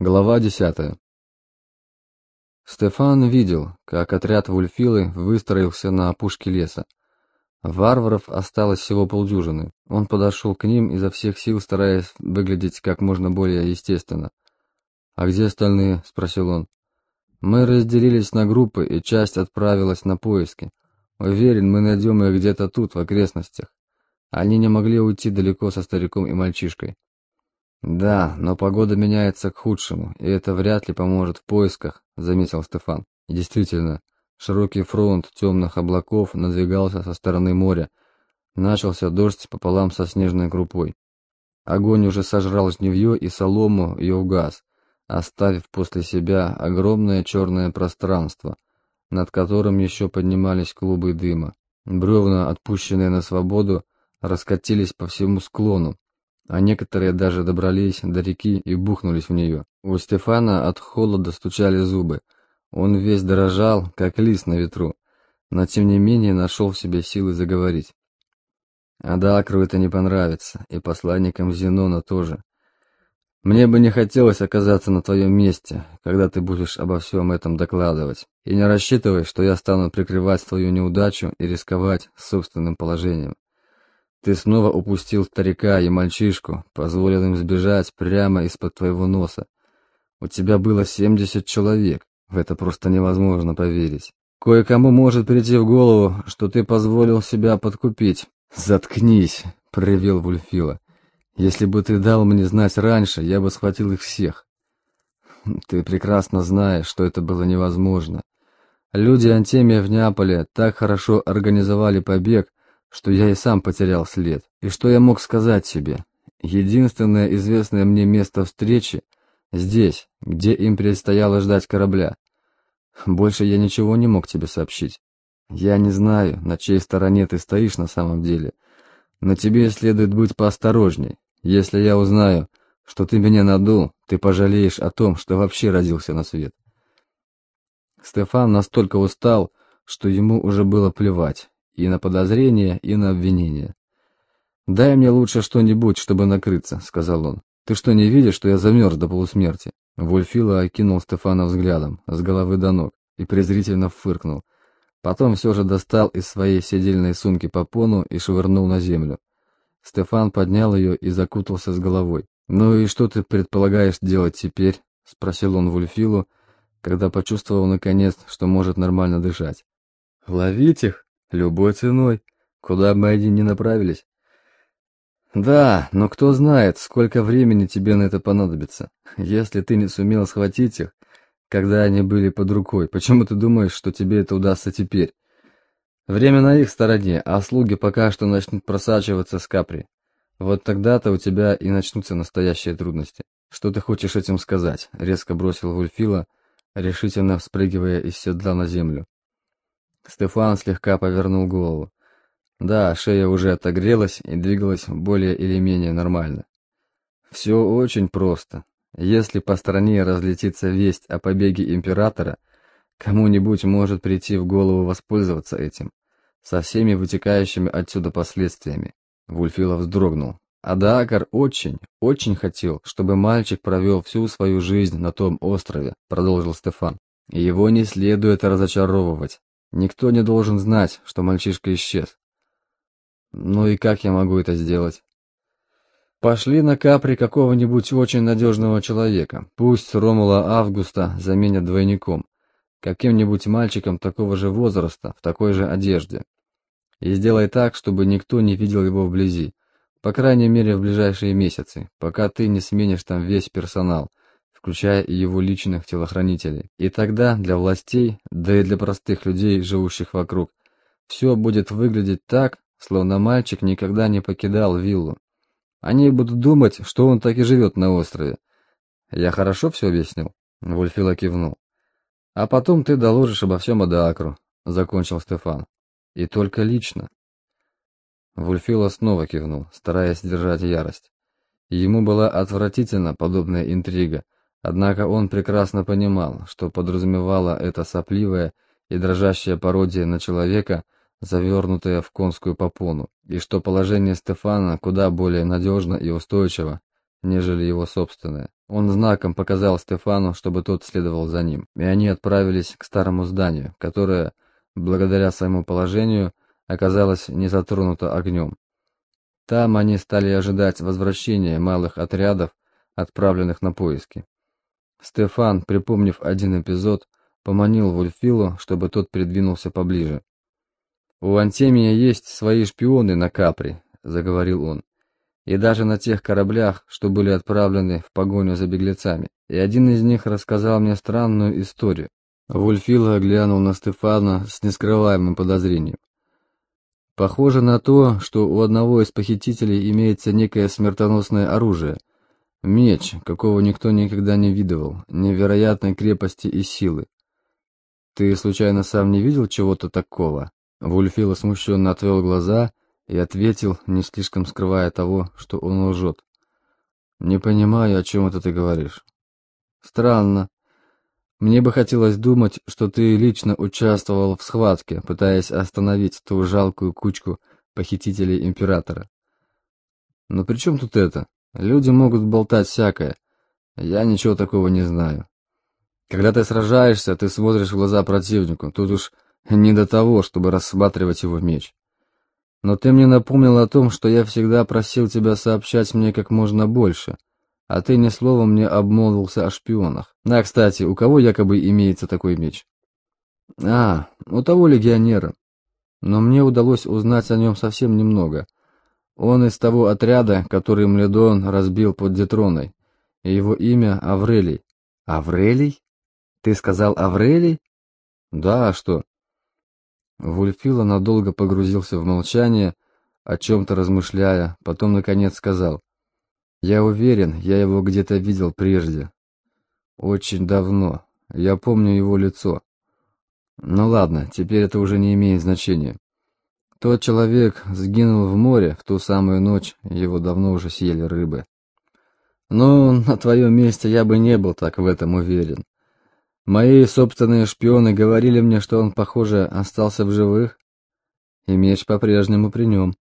Глава десятая. Стефан видел, как отряд Вульфилы выстроился на опушке леса. Варваров осталось всего полдюжины. Он подошел к ним изо всех сил, стараясь выглядеть как можно более естественно. «А где остальные?» – спросил он. «Мы разделились на группы, и часть отправилась на поиски. Уверен, мы найдем их где-то тут, в окрестностях. Они не могли уйти далеко со стариком и мальчишкой». «Да, но погода меняется к худшему, и это вряд ли поможет в поисках», — заметил Стефан. И действительно, широкий фронт темных облаков надвигался со стороны моря. Начался дождь пополам со снежной группой. Огонь уже сожрал жневье и солому и угас, оставив после себя огромное черное пространство, над которым еще поднимались клубы дыма. Бревна, отпущенные на свободу, раскатились по всему склону, а некоторые даже добрались до реки и бухнулись в нее. У Стефана от холода стучали зубы. Он весь дрожал, как лист на ветру, но тем не менее нашел в себе силы заговорить. Адакру это не понравится, и посланникам Зенона тоже. Мне бы не хотелось оказаться на твоем месте, когда ты будешь обо всем этом докладывать. И не рассчитывай, что я стану прикрывать твою неудачу и рисковать собственным положением. Ты снова упустил старика и мальчишку, позволил им сбежать прямо из-под твоего носа. У тебя было семьдесят человек, в это просто невозможно поверить. Кое-кому может прийти в голову, что ты позволил себя подкупить. Заткнись, проревел Вульфила. Если бы ты дал мне знать раньше, я бы схватил их всех. Ты прекрасно знаешь, что это было невозможно. Люди Антемия в Неаполе так хорошо организовали побег, что я и сам потерял след. И что я мог сказать себе? Единственное известное мне место встречи здесь, где им предстояло ждать корабля. Больше я ничего не мог тебе сообщить. Я не знаю, на чьей стороне ты стоишь на самом деле, но тебе следует быть поосторожней. Если я узнаю, что ты меня надул, ты пожалеешь о том, что вообще родился на свет. Стефан настолько устал, что ему уже было плевать, и на подозрения, и на обвинения. «Дай мне лучше что-нибудь, чтобы накрыться», — сказал он. «Ты что, не видишь, что я замерз до полусмерти?» Вольфила окинул Стефана взглядом, с головы до ног, и презрительно фыркнул. Потом все же достал из своей седельной сумки попону и швырнул на землю. Стефан поднял ее и закутался с головой. «Ну и что ты предполагаешь делать теперь?» — спросил он Вульфилу, когда почувствовал наконец, что может нормально дышать. «Ловить их?» Любой ценой, куда бы они ни направились. Да, но кто знает, сколько времени тебе на это понадобится. Если ты не сумел схватить их, когда они были под рукой, почему ты думаешь, что тебе это удастся теперь? Время на их стороне, а слуги пока что начнут просачиваться с капри. Вот тогда-то у тебя и начнутся настоящие трудности. Что ты хочешь этим сказать? Резко бросил Вульфила, решительно вспрыгивая из седла на землю. Стефан слегка повернул голову. Да, шея уже отогрелась и двигалась более или менее нормально. Все очень просто. Если по стране разлетится весть о побеге императора, кому-нибудь может прийти в голову воспользоваться этим, со всеми вытекающими отсюда последствиями. Вульфилов вздрогнул. Адаакар очень, очень хотел, чтобы мальчик провел всю свою жизнь на том острове, продолжил Стефан. Его не следует разочаровывать. Никто не должен знать, что мальчишка исчез. Ну и как я могу это сделать? Пошли на Капри какого-нибудь очень надежного человека. Пусть Ромула Августа заменят двойником. Каким-нибудь мальчиком такого же возраста, в такой же одежде. И сделай так, чтобы никто не видел его вблизи. По крайней мере, в ближайшие месяцы, пока ты не сменишь там весь персонал включая и его личных телохранителей. И тогда для властей, да и для простых людей, живущих вокруг, все будет выглядеть так, словно мальчик никогда не покидал виллу. Они будут думать, что он так и живет на острове. Я хорошо все объяснил? Вульфила кивнул. А потом ты доложишь обо всем Адаакру, закончил Стефан. И только лично. Вульфила снова кивнул, стараясь держать ярость. Ему была отвратительна подобная интрига, Однако он прекрасно понимал, что подразумевала эта сопливая и дрожащая пародия на человека, завернутая в конскую попону, и что положение Стефана куда более надежно и устойчиво, нежели его собственное. Он знаком показал Стефану, чтобы тот следовал за ним, и они отправились к старому зданию, которое, благодаря своему положению, оказалось не затронуто огнем. Там они стали ожидать возвращения малых отрядов, отправленных на поиски. Стефан, припомнив один эпизод, поманил Вульфилу, чтобы тот придвинулся поближе. «У Антемия есть свои шпионы на Капри», — заговорил он, «и даже на тех кораблях, что были отправлены в погоню за беглецами. И один из них рассказал мне странную историю». Вульфила глянул на Стефана с нескрываемым подозрением. Похоже на то, что у одного из похитителей имеется некое смертоносное оружие. Меч, какого никто никогда не видывал, невероятной крепости и силы. Ты случайно сам не видел чего-то такого? Вульфила смущенно отвел глаза и ответил, не слишком скрывая того, что он лжет. «Не понимаю, о чем это ты говоришь». «Странно. Мне бы хотелось думать, что ты лично участвовал в схватке, пытаясь остановить ту жалкую кучку похитителей императора. Но при чем тут это? Люди могут болтать всякое. Я ничего такого не знаю. Когда ты сражаешься, ты смотришь в глаза противнику. Тут уж не до того, чтобы рассматривать его меч. Но ты мне напомнил о том, что я всегда просил тебя сообщать мне как можно больше — а ты ни словом не обмолвился о шпионах. А, кстати, у кого якобы имеется такой меч? А, у того легионера. Но мне удалось узнать о нем совсем немного. Он из того отряда, который Мледон разбил под Детроной. Его имя Аврелий. Аврелий? Ты сказал Аврелий? Да, а что? Вульфила надолго погрузился в молчание, о чем-то размышляя, потом, наконец, сказал. Я уверен, я его где-то видел прежде. Очень давно. Я помню его лицо. Ну ладно, теперь это уже не имеет значения. Тот человек сгинул в море в ту самую ночь, его давно уже съели рыбы. Но на твоем месте я бы не был так в этом уверен. Мои собственные шпионы говорили мне, что он, похоже, остался в живых, и меч по-прежнему при нем.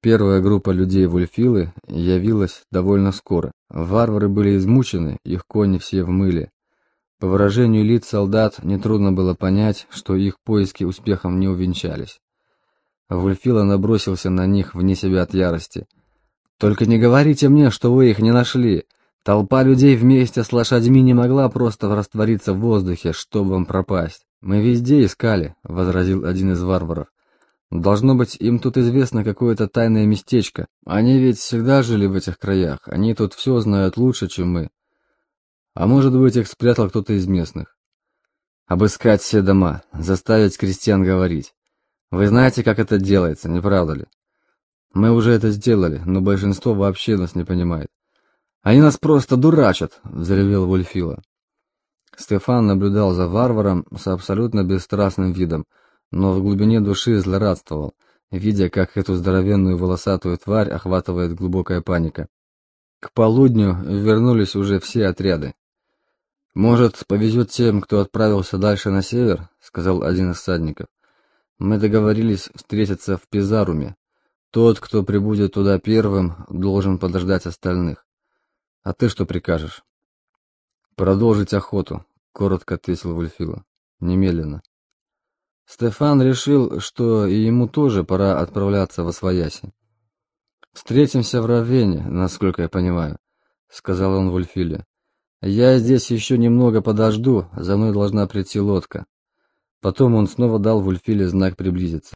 Первая группа людей Вульфилы явилась довольно скоро. Варвары были измучены, их кони все в мыле. По выражению лиц солдат нетрудно было понять, что их поиски успехом не увенчались. Вульфила набросился на них вне себя от ярости. «Только не говорите мне, что вы их не нашли! Толпа людей вместе с лошадьми не могла просто раствориться в воздухе, чтобы вам пропасть. Мы везде искали», — возразил один из варваров. Должно быть, им тут известно какое-то тайное местечко. Они ведь всегда жили в этих краях, они тут все знают лучше, чем мы. А может быть, их спрятал кто-то из местных. Обыскать все дома, заставить крестьян говорить. Вы знаете, как это делается, не правда ли? Мы уже это сделали, но большинство вообще нас не понимает. Они нас просто дурачат, взревел Вульфила. Стефан наблюдал за варваром с абсолютно бесстрастным видом, но в глубине души злорадствовал, видя, как эту здоровенную волосатую тварь охватывает глубокая паника. К полудню вернулись уже все отряды. «Может, повезет тем, кто отправился дальше на север?» — сказал один из всадников. «Мы договорились встретиться в Пизаруме. Тот, кто прибудет туда первым, должен подождать остальных. А ты что прикажешь?» «Продолжить охоту», — коротко ответил Вульфила. «Немедленно». Стефан решил, что и ему тоже пора отправляться во свояси. «Встретимся в Равене, насколько я понимаю», — сказал он Вульфиле. «Я здесь еще немного подожду, за мной должна прийти лодка». Потом он снова дал Вульфиле знак приблизиться.